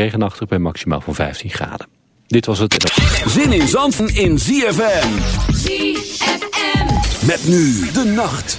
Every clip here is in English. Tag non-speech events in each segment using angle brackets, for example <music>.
Regenachtig bij maximaal van 15 graden. Dit was het. Zin in Zandvoort in ZFM. ZFM. Met nu de nacht.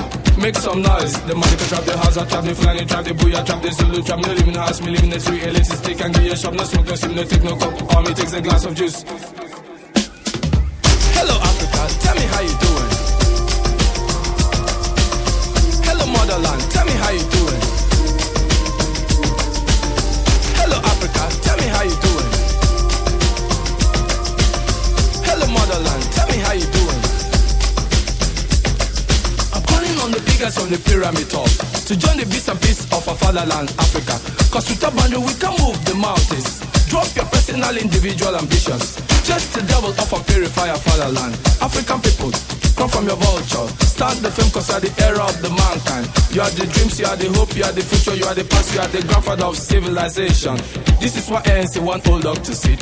make some noise. The money can trap the house, I trap the flying, trap the booyah, trap the Zulu, trap me live in the house, me live in the street, elixir stick and give a shop, no smoke, no sim, no take no cup. All me takes a glass of juice. Hello Africa, tell me how you doing. Hello motherland, tell me how you doing. Hello Africa, tell me how you doing. On the pyramid top to join the beast and peace of our fatherland, Africa. Cause with a boundary we can move the mountains. Drop your personal, individual ambitions. Just the devil of a purifier fatherland. African people, come from your vulture. Start the film cause you are the era of the mankind. You are the dreams, you are the hope, you are the future, you are the past, you are the grandfather of civilization. This is why ANC want old dog to sit.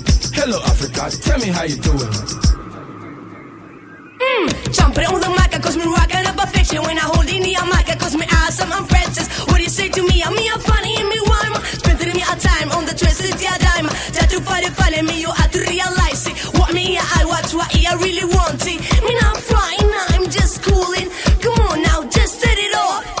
Hello, Africa, tell me how you doing. Mm, jumping on the mic, cause me rockin' up a fiction. When I hold in the mic, cause me awesome, I'm princess. What do you say to me? I'm me, I'm funny, and me rhyme Spending me a time on the twisted yeah dime. Try to find it, find me, you have to realize it. What me, I watch, what I really want it. Me not flying, I'm just cooling. Come on now, just set it off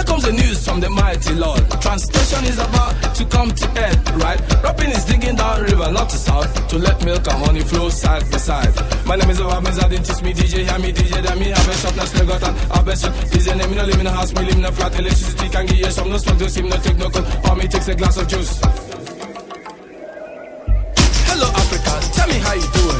Here comes the news from the mighty Lord. Translation is about to come to end, right? Rapping is digging down river, not to south, to let milk and honey flow side by side. My name is Obama Zadin, teach me DJ, hear me DJ, then me have a shop, now still got an have a shop. DJ name, me no live in a house, me live in a flat, electricity can give you some, no smoke, no steam, no take no cold, or me takes a glass of juice. Hello Africa, tell me how you doing.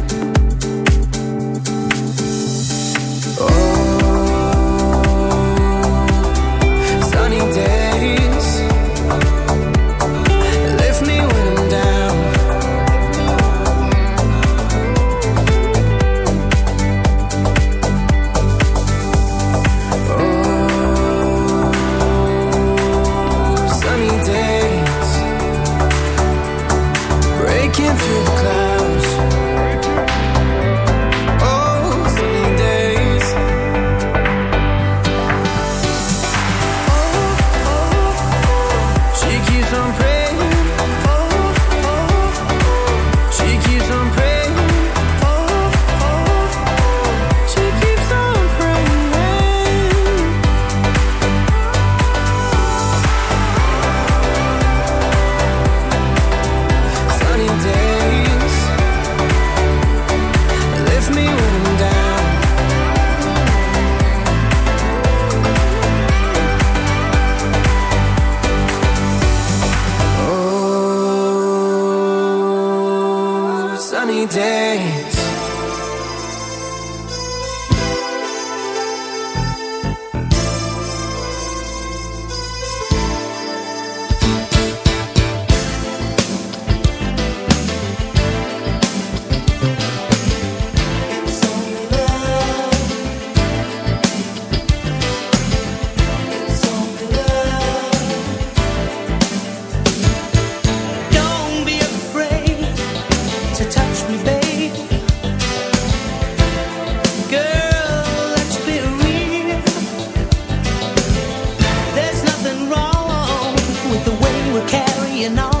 you know.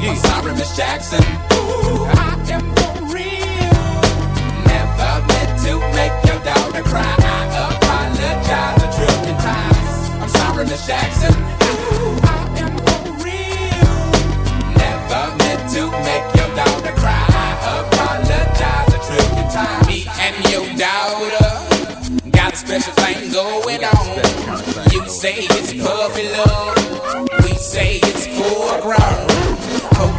Yeah. I'm sorry, Miss Jackson. Ooh, I am for real. Never meant to make your daughter cry. I apologize a trillion times. I'm sorry, Miss Jackson. Ooh, I am for real. Never meant to make your daughter cry. I apologize a trillion times. Me and your daughter got a special thing going on. You say it's puppy love. We say it's full.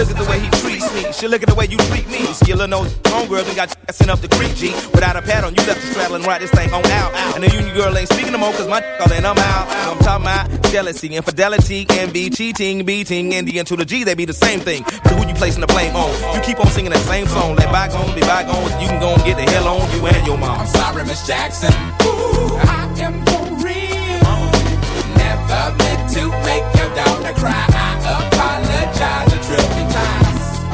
Look at the way he treats me. She look at the way you treat me. Skillin' no homegirl done got sent up the creek, G. Without a pad on, you left the straddle and ride this thing on out. And the union girl ain't speaking no more, cause my <laughs> all in, I'm out. I'm talking about jealousy, infidelity, envy, cheating, beating, and the N to the G, they be the same thing. But who you placing the blame on? You keep on singing that same song. Let bygones be bygones, you can go and get the hell on you and your mom. I'm sorry, Miss Jackson. Ooh, I am for real. Never meant to make your daughter cry. I apologize a trillion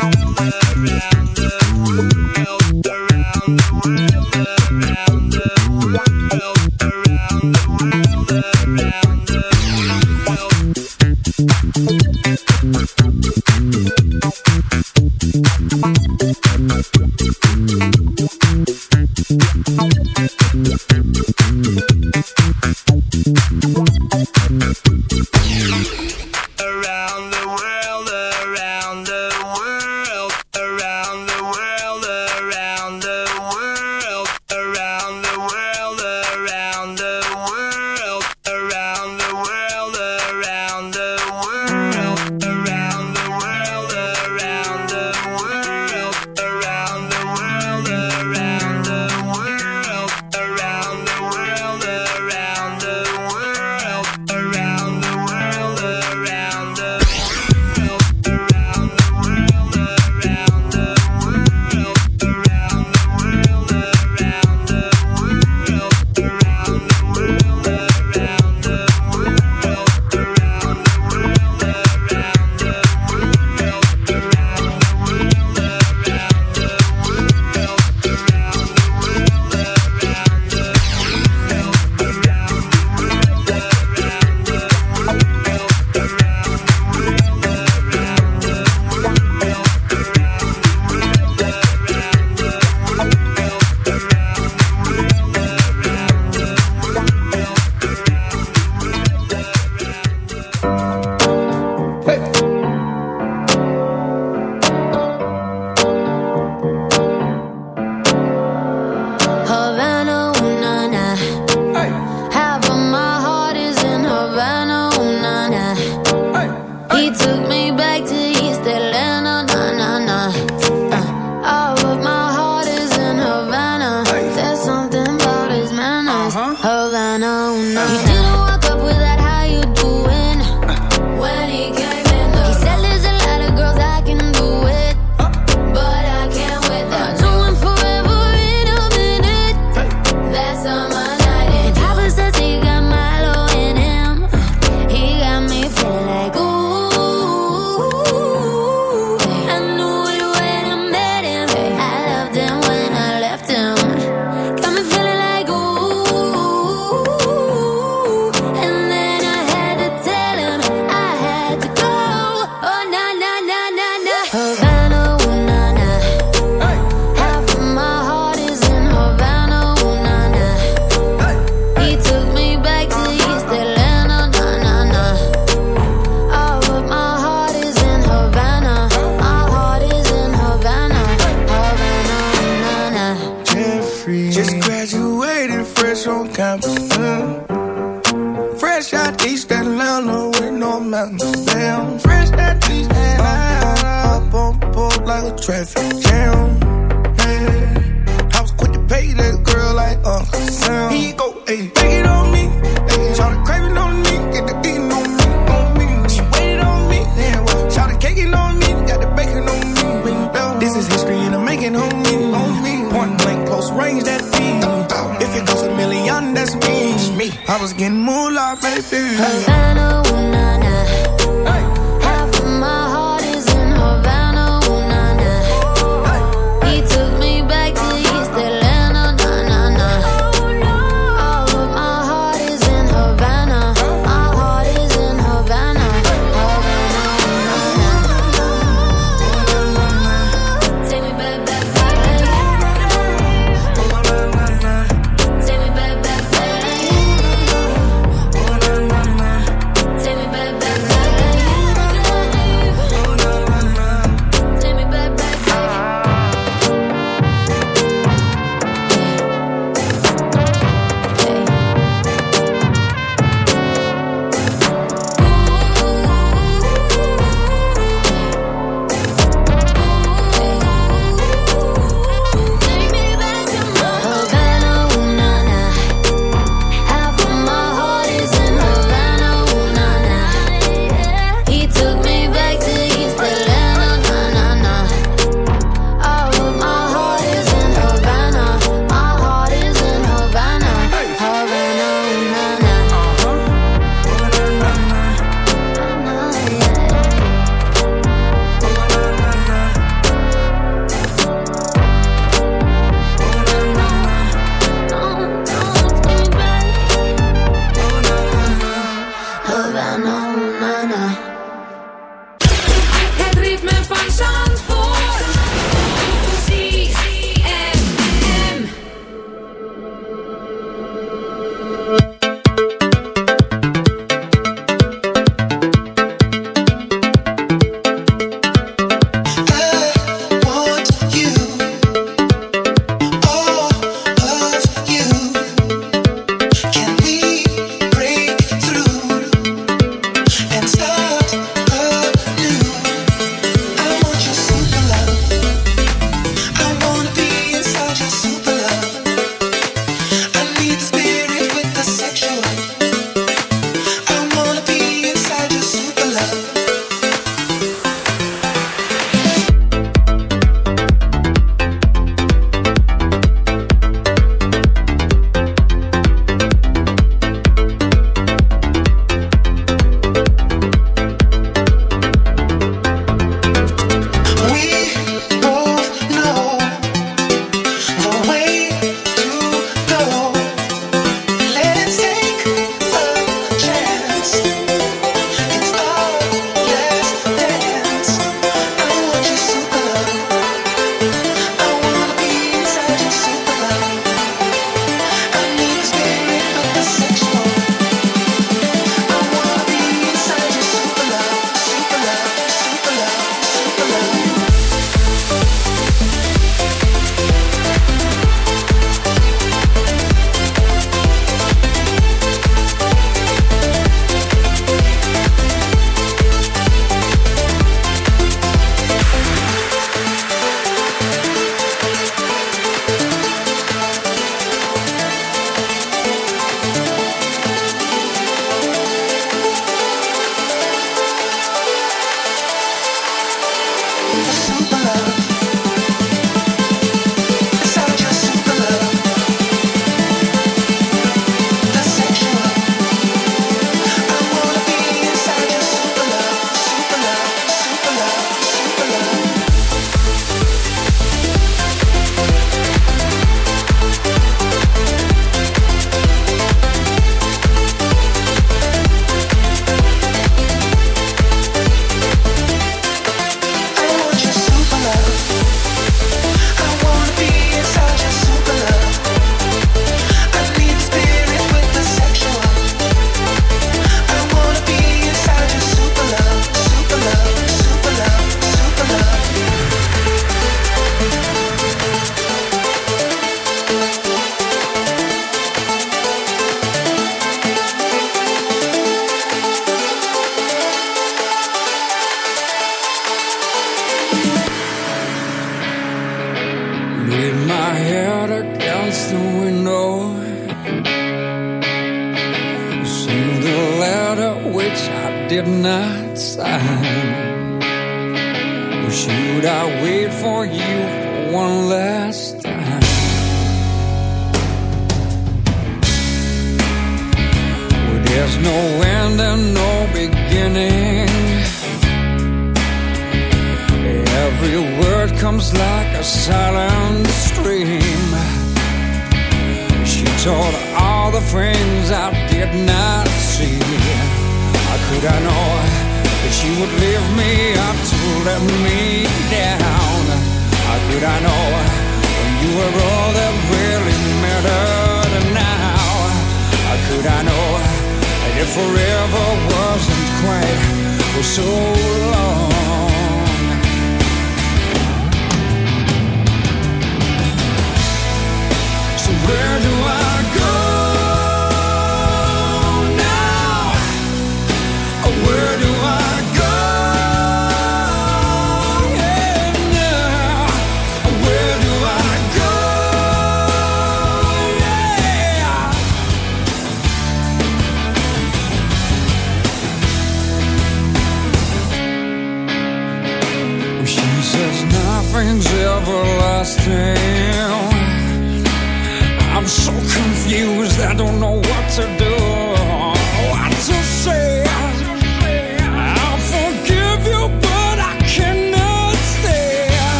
Thank you.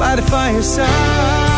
By the fireside.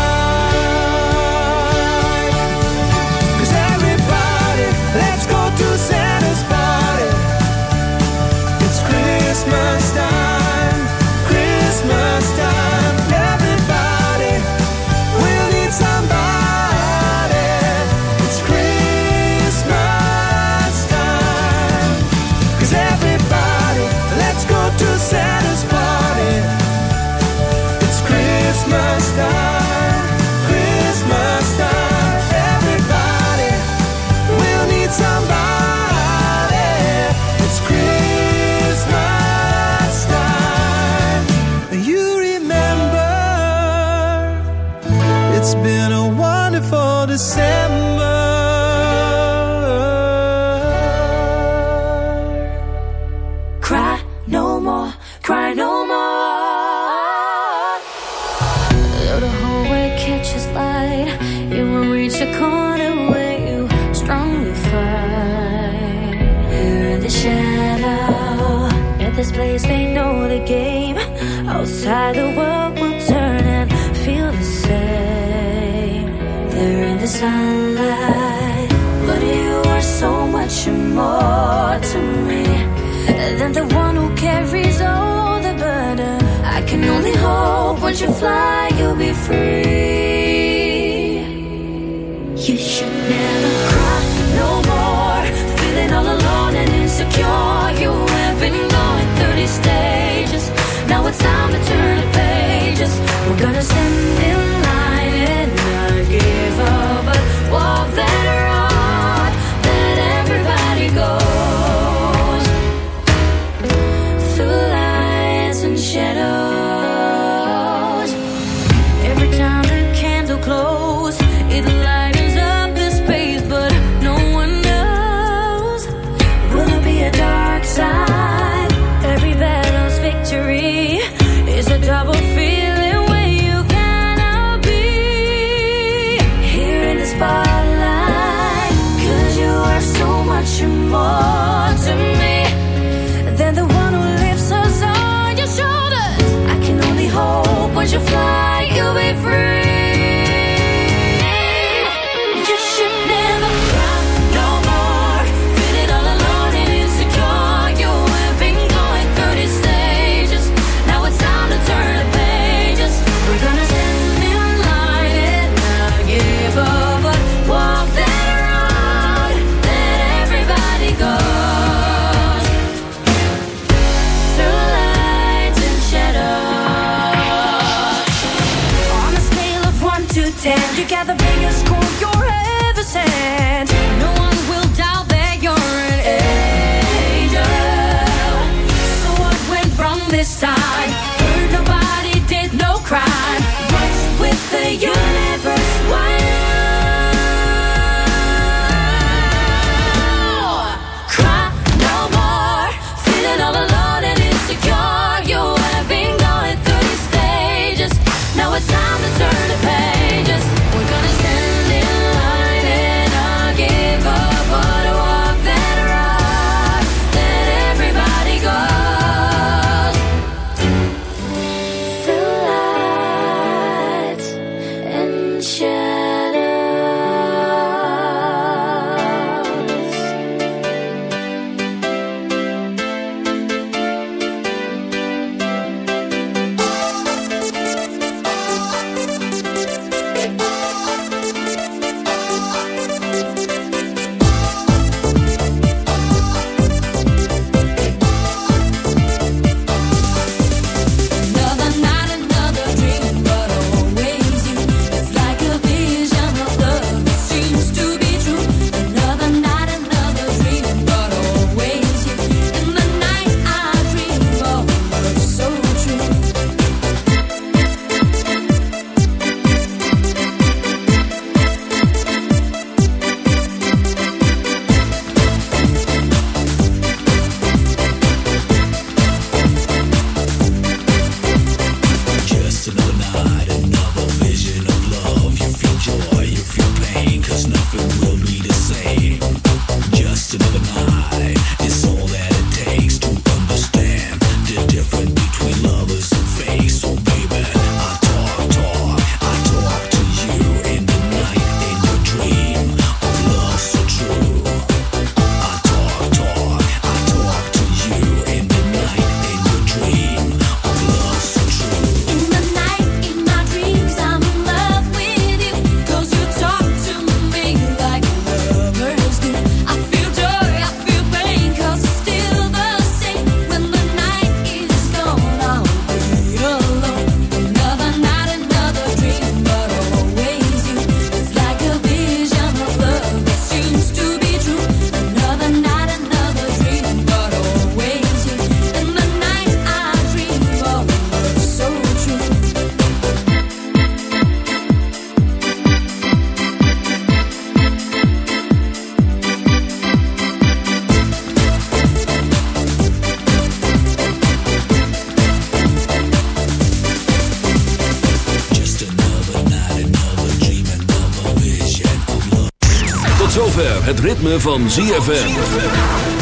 Het ritme van ZFM.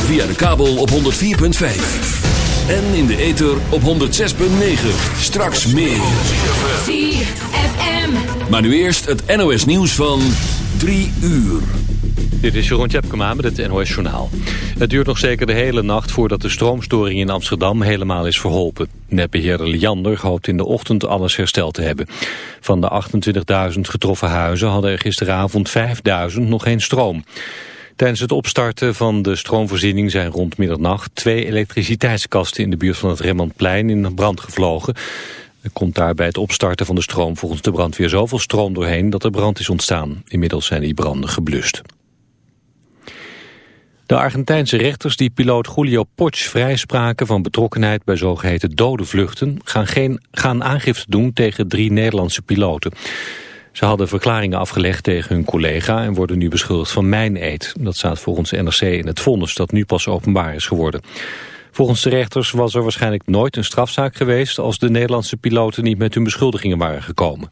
Via de kabel op 104.5. En in de ether op 106.9. Straks meer. ZFM. Maar nu eerst het NOS nieuws van 3 uur. Dit is Jeroen Tjepkema met het NOS Journaal. Het duurt nog zeker de hele nacht voordat de stroomstoring in Amsterdam helemaal is verholpen. Netbeheerder Liander hoopt in de ochtend alles hersteld te hebben. Van de 28.000 getroffen huizen hadden er gisteravond 5.000 nog geen stroom. Tijdens het opstarten van de stroomvoorziening zijn rond middernacht twee elektriciteitskasten in de buurt van het Rembrandtplein in brand gevlogen. Er komt daar bij het opstarten van de stroom volgens de brandweer zoveel stroom doorheen dat er brand is ontstaan. Inmiddels zijn die branden geblust. De Argentijnse rechters die piloot Julio Poch vrijspraken van betrokkenheid bij zogeheten dode vluchten gaan, geen, gaan aangifte doen tegen drie Nederlandse piloten. Ze hadden verklaringen afgelegd tegen hun collega en worden nu beschuldigd van mijneed. Dat staat volgens NRC in het vonnis dat nu pas openbaar is geworden. Volgens de rechters was er waarschijnlijk nooit een strafzaak geweest als de Nederlandse piloten niet met hun beschuldigingen waren gekomen.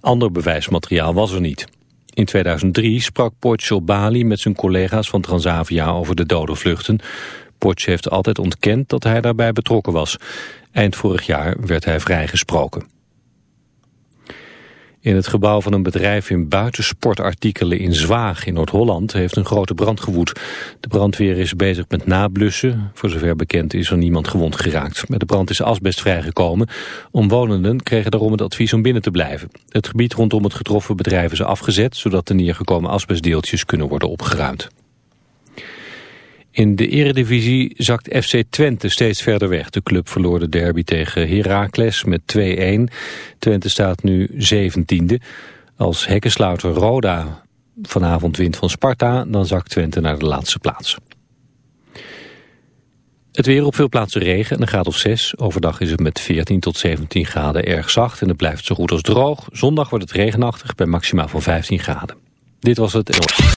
Ander bewijsmateriaal was er niet. In 2003 sprak Porsche Bali met zijn collega's van Transavia over de dodenvluchten. Porsche heeft altijd ontkend dat hij daarbij betrokken was. Eind vorig jaar werd hij vrijgesproken. In het gebouw van een bedrijf in buitensportartikelen in Zwaag in Noord-Holland heeft een grote brand gewoed. De brandweer is bezig met nablussen. Voor zover bekend is er niemand gewond geraakt. Met de brand is asbest vrijgekomen. Omwonenden kregen daarom het advies om binnen te blijven. Het gebied rondom het getroffen bedrijf is afgezet, zodat de neergekomen asbestdeeltjes kunnen worden opgeruimd. In de eredivisie zakt FC Twente steeds verder weg. De club verloor de derby tegen Heracles met 2-1. Twente staat nu 17e. Als hekkensluiter Roda vanavond wint van Sparta... dan zakt Twente naar de laatste plaats. Het weer op veel plaatsen regen en een graad of 6. Overdag is het met 14 tot 17 graden erg zacht en het blijft zo goed als droog. Zondag wordt het regenachtig bij maximaal van 15 graden. Dit was het...